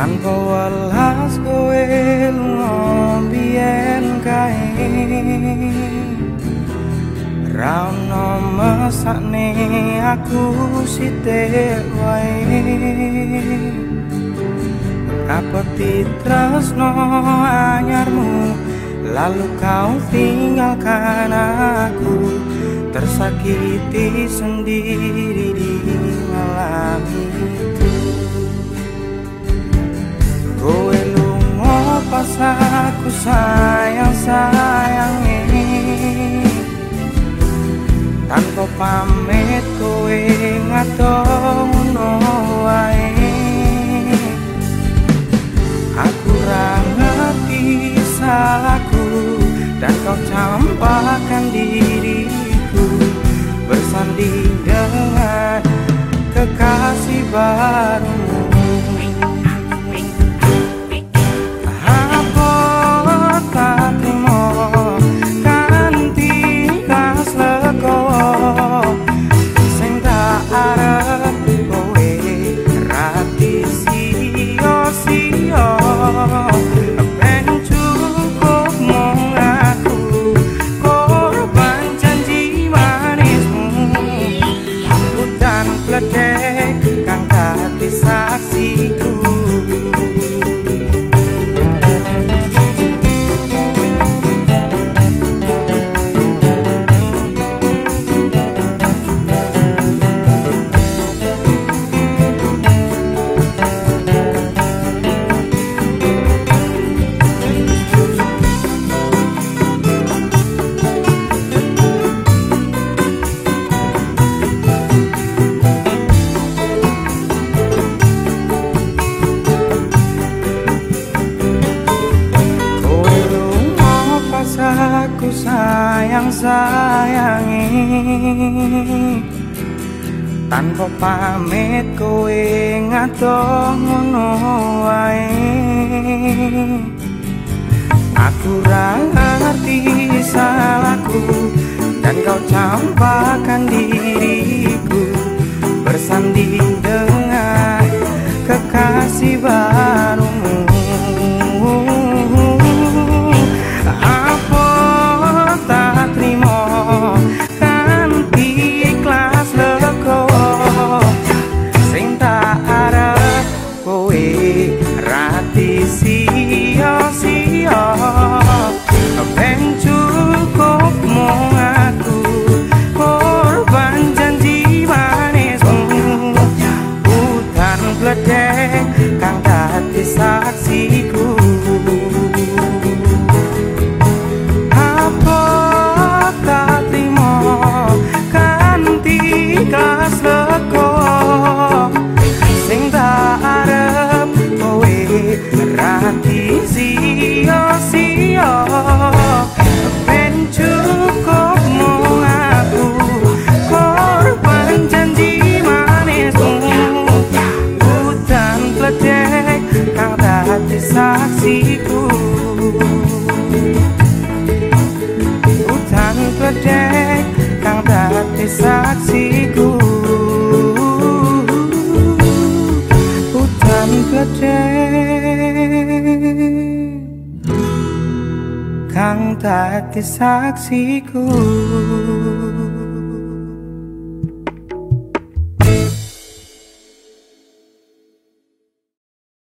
tanpa welas kowe ngombien kae? Rauno mesakne aku sitik wae Rapeti tresno anyarmu Lalu kau tinggalkan aku. Tersakiti sendiri di malam itu. Kowe lungo pas aku sayang sayangi Tanpa pamit kowe ngadong salahku Dan kau campakkan diriku Bersanding dengan kekasih assim. Barumu sayangi. Tanpa pamit kowe ngadoh ngono wae. Aku ra ngerti salahku dan kau campakkan diriku Gledek kang dadi saksiku. Hutan gledek kang dadi saksiku